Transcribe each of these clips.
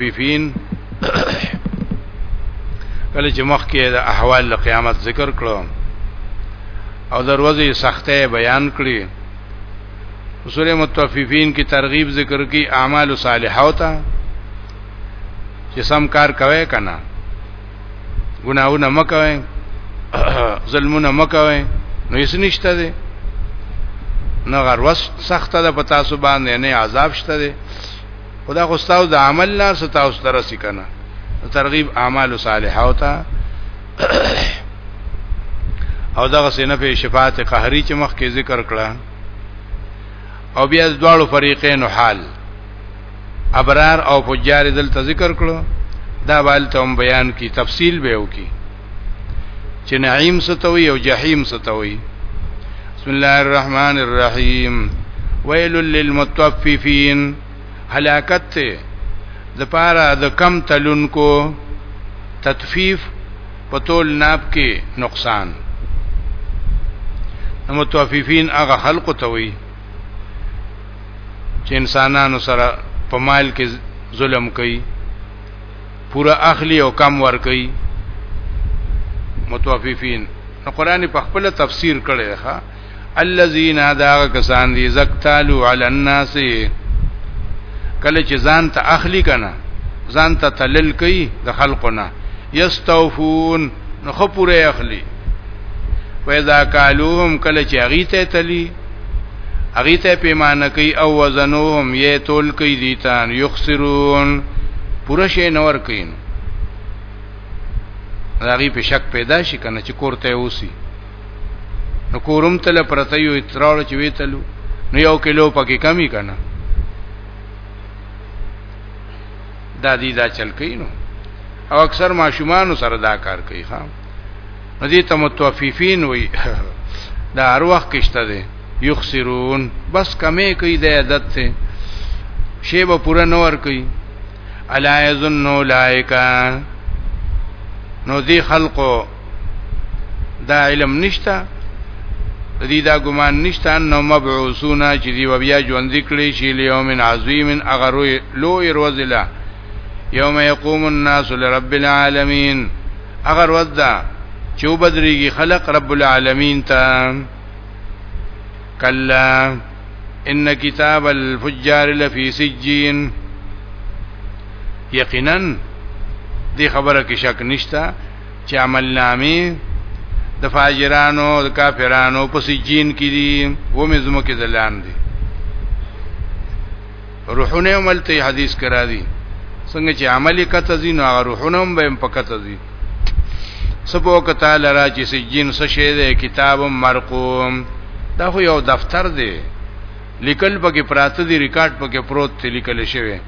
بیفین کله چې مخکې د احوال د قیامت ذکر کړو او دروازې سختې بیان کړې سورې متوففین کی ترغیب ذکر کی اعمال صالحه ہوتا چې سم کار کوي کنه ګناونه مکوي ظلمونه مکوي نو یې نشته دي نه غروس سخته ده پتا سو باندې نه عذاب شته دي خدا خو تاسو د عمل نه تاسو تر سې کنه ترغیب اعمال صالحه او تا او دغه سینه په شفاعت قهری چې مخکې ذکر کړه او بیا د دواړو فریقین حال ابرار او فجار دلته ذکر کړو دا بالته هم بیان کی تفصیل به وکي چې نعیم ستوي او جهنم ستوي بسم الله الرحمن الرحیم ویل للمطففین هلاکت ته د پاره د کم تلونکو تطفیف په تول ناب کې نقصان متوففین هغه خلق ته وي چې انسانانو سره په مال کې ظلم کوي پورا اخلي او کم ور کوي متوففين نو قران په خپل تفسیر کړي ښا الذين دا کسان دي زکتالو علی الناس کله چې ځان ته اخلي کنه ځان ته تلل کوي د خلقونه یستوفون نو خپوره اخلي واذا کالوهم کله چې اغیته تلی هغه ته پیمانه کوي او وزنوهم یې تول کوي دیتان یخسرون پوره شي نور کین راغي په شک پیدا شي کنه چې کوړته اوسي نو کورم تل پرته یو اتراړ چې ویتلو نو یو کیلو پکې کمی کنه دا دی دا چل کینو او اکثر ماشومان سره دا کار کوي خام ندی تمتوفیفین وی دا هر وخت کشته دی یخسرون بس کمی کوي د عادت ته شی به پوره نور کوي الا یظن اولئک نو دی خلقو دا علم نشتا دی دا ګمان نشتا نو مبعوثون چې دی بیا ژوند کړي شی لیومن عظیم اغروی لوی روزله یوم یقوم الناس لرب العالمین اگر ودا چې وبدريږي خلق رب العالمین ته کلا ان کتاب الفجار لفی سجین یقینا دی خبره کې شک نشتا چې عمل نامې د فاجرانو د کافرانو په سجین کې دي و مې زمو کې دلان دي روحونه ملته حدیث کرا دي څنګه چې عملی کته دي نو هغه روحونه هم به په کته دي سبو کته لرا چې سجین څه شی دی کتاب مرقوم دا خو یو دفتر دی لیکل پکې پراته دي ریکارډ پکې پروت دی لیکل شوی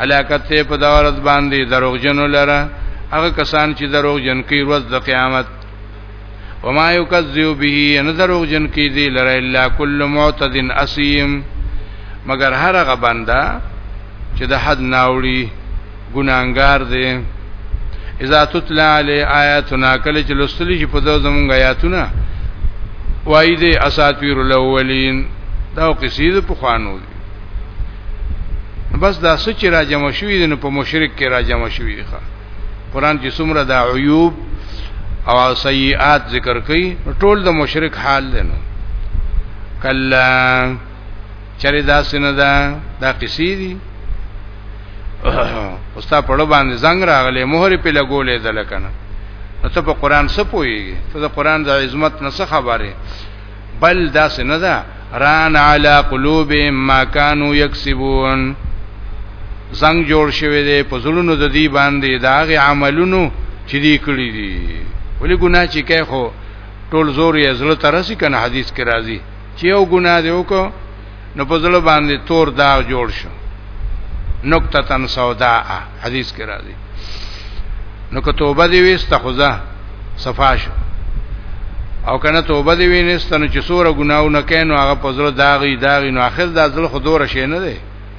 هلاکت ته په دورت باندې دروغجن لره هغه کسان چې دروغجن کوي ورځ د قیامت وما یکذب به نظر او جن کی دی لره الا کل معتد اسیم مگر هر هغه بنده چې د حد ناوړي ګناګار دی اذا تتلى علی آیاتنا کله چې لوستل شي په دغه زمونږ آیاتونه وای دې اساطیر الاولین دا قصید په خوانو دي بس دا سچ را جمع شوی دي نو په مشرک کې را جمع شوی دي ښا قران کې څومره د عیوب او سیئات ذکر کړي ټول د مشرک حال دی نو کلا چرې دا سن دا دا قصې دي اوستا په لو باندې زنګ راغلې مهر په لګولې دلکنه نو ته په قران څه پويږي ته د قران د عظمت نه څه خبره بل دا سنه ده ران علی قلوب ما کانوا یکسبون زنګ جوړ شوی دی په زړونو د دې باندې دا غي عملونو چې دې کړی دي ولې ګناه چې کوي خو ټول زور یې زړه ترسي کنه حدیث کې راځي چې یو ګناه دی وکړو نو په زړه باندې تور داغ جوړ شو نقطه تن سودا حدیث کې راځي نو که توبه دی وسته خدا صفا شو او کنه توبه دی وینست نو چې سوره ګناو نه کینو هغه په زړه داغي داغي نو اخر دا زړه خو دوره شي نه دی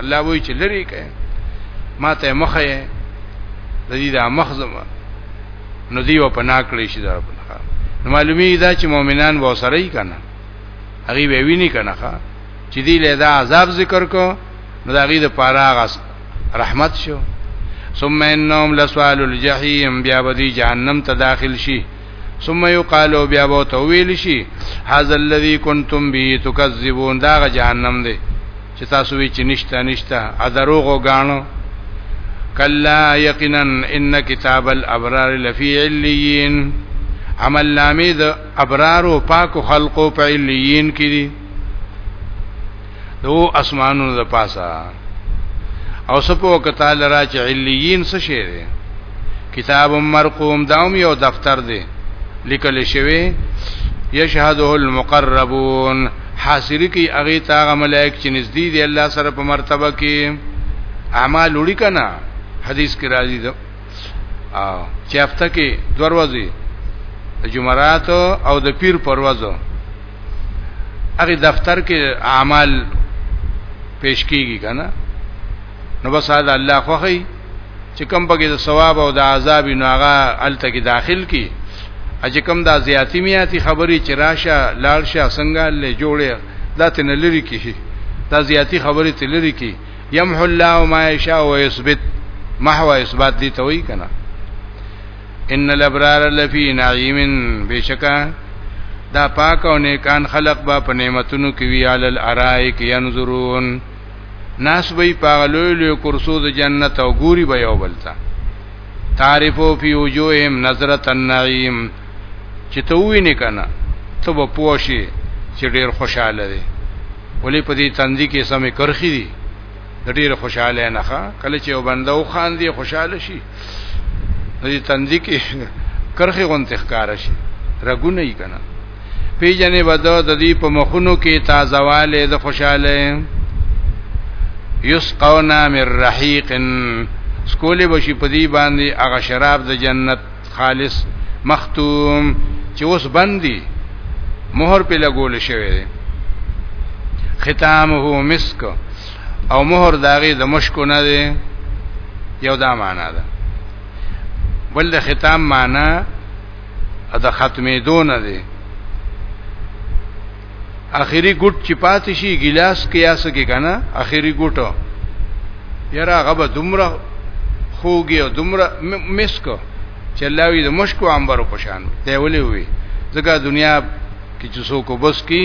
الله وایي چې لری کړي ما ته مخه یې د دې د مخزم نو دی و پنا کړی شي در په خان نو معلومی دا چې مؤمنان و سره یې کنه هغه وی ویني کنه چې دی له دا عذاب ذکر کو نو دا غي د پاره رحمت شو ثم انهم لسوال الجحیم بیا بدی جهنم ته داخل شي ثم یقالو بیا بو تویل شي هاذا الذی کنتم به تکذبون دا جهنم دی چې تاسو وی چې نشته نشته ا دروغو غاڼو کلا یقینا ان کتاب الابرار لفی علیین عمل نامې د ابرار او پاکو خلقو په علیین کې دي دو اسمانونو د پاسه او سپو کتال را چې علیین څه شي دي کتاب مرقوم داوم یو دفتر دی لیکل شوی یشهده المقربون حاصل کی هغه ته هغه ملائک چې نږدې دي الله سره په مرتبه کې اعمال وړي کنه حدیث کې راځي دا او چې هفته کې دروازې جمعرات او د پیر پروازو هغه دفتر کې اعمال پیش کیږي کنه نو بس دا الله خوخی چې کم پکې د ثواب او د عذاب نو هغه الته کې داخل کی اج کم دا زیاتی میاتی خبري چې راشه لاړ شه څنګه له جوړه دا تن لری کی دا زیاتی خبري تلری کی یمحو الله ما یشاء و یثبت محو اثبات دي ته وی کنه ان الابرار لفی نعیم بشکا دا پاک او نیکان خلق با په نعمتونو کې وی علی الارائک ينظرون ناس به په لوی لوی کرسو د جنت او ګوري به یو بلتا تعرفو فی وجوههم نظرت النعیم چې ته وینې کنه ته به پوښي چې ډیر خوشاله دي ولې په دې تندې کې سمې کرخي دي ډیر خوشاله نه ښه کله چې وبنده وخاندي خوشاله شي دې تندې کې کرخه غونته ښکار شي رګونه یې کنه پیجنې بدو د دې په مخونو کې تازهواله د خوشاله یسقونا من رحیق سکولې بشي په دې باندې هغه شراب د جنت خالص مختوم چې اوس بندي مہر په لګول شوی دی ختامه مسک او مهر داغي د مشکو نه دی یو دا معنا ده بل د ختام معنا د ختمې دون دی اخیری ګټ چې پاتې شي ګلاس کې یا سکه کنه اخیری ګټ یرا غبه دومره خوږي او دومره مسک چې الله وی د مشکو عنبر په شان دی ولې وی ځکه دنیا کې چې څوک وبس کی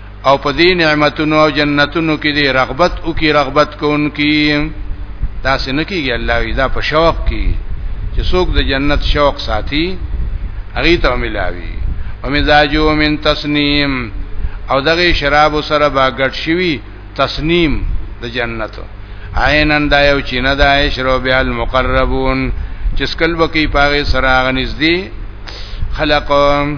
او په دې نعمتونو او جنتونو کې دې رغبت او کې رغبت کوونکی دا سن کېږي الله وی دا په شوق کې چې څوک د جنت شوق ساتي هغه ته ملاوي او مزاجو من تسنیم او دغه شراب سره با ګډ شوی تسنیم د جنت عینن دا یو چې نه دا شراب المقربون چې سکل بکی پاغه سره غنځدي خلقم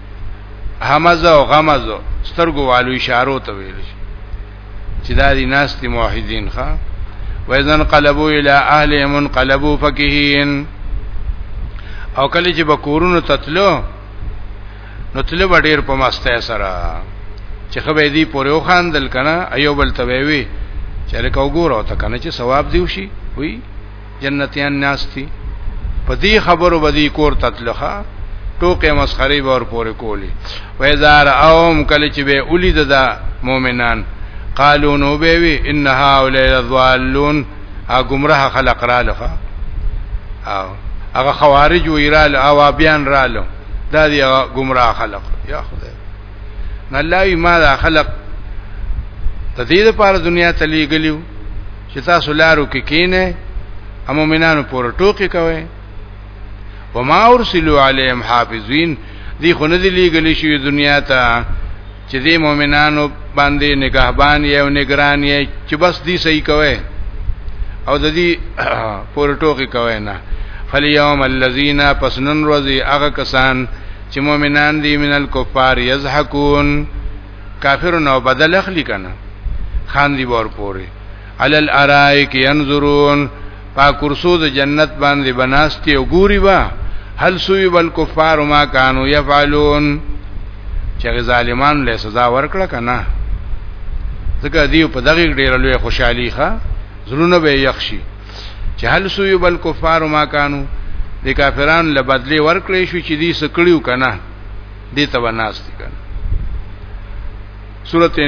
همزه او غمزه سترګو والو اشارو ته ویل شي چې دا دي ناس دي موحدین ښا وایذن قلبو الی اهلهم انقلبوا فقهین او کله چې بکورونو تتلو نو تل به ډیر په مسته سره چې خبرې دی پورې وخاندل کنه ایو بل ته وی چې لکه وګوره ته کنه چې ثواب دی وشي وی جنتیان ناشتي په دې خبرو بدی کور تتلخه ټوکې مسخري ور پورې کولی وای زار اوم کله چې به اولی ددا مؤمنان قالو نو به وی ان هؤلاء الضالون ا گمراه خلق را لخه او هغه خوارج ویرال او بیان رالو دا دی گمراه خلق یا خدای نه لای ما دا خلق تدید پر دنیا تلی ګلیو چې تاسو لارو کې کینې امومنانو پور ټوکی کوي وما ارسلوا عليهم حافظين دی خو نه دی لیګل شي دنیا ته چې دی مؤمنانو باندې نگهبان یې او نگران یې چې بس دی صحیح کوي او د دې پور ټوکی کوي نه فلیوم الذین پسنن روزی هغه کسان چې مؤمنان دي من الکفار یضحکون کافر نو بدل اخلي کنه خان دی ور پوری علی الارائک ينظرون پا کرسو د جنت باندې بناستی او ګوري با هل سوی بل کفار ما کانو يفعلون چې ظالمان له سزا ورکړه کنه ځکه دیو په دغه ډیر لوی خوشحالي ښه زلونه به یخشي چې هل سوی بل کفار ما کانو د کافرانو لبدلی ورکړې شو چې دی سکړیو کنه دې ته وناست کړه سورته